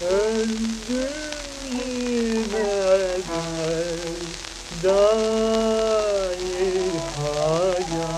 Öldüm yine dahi hayat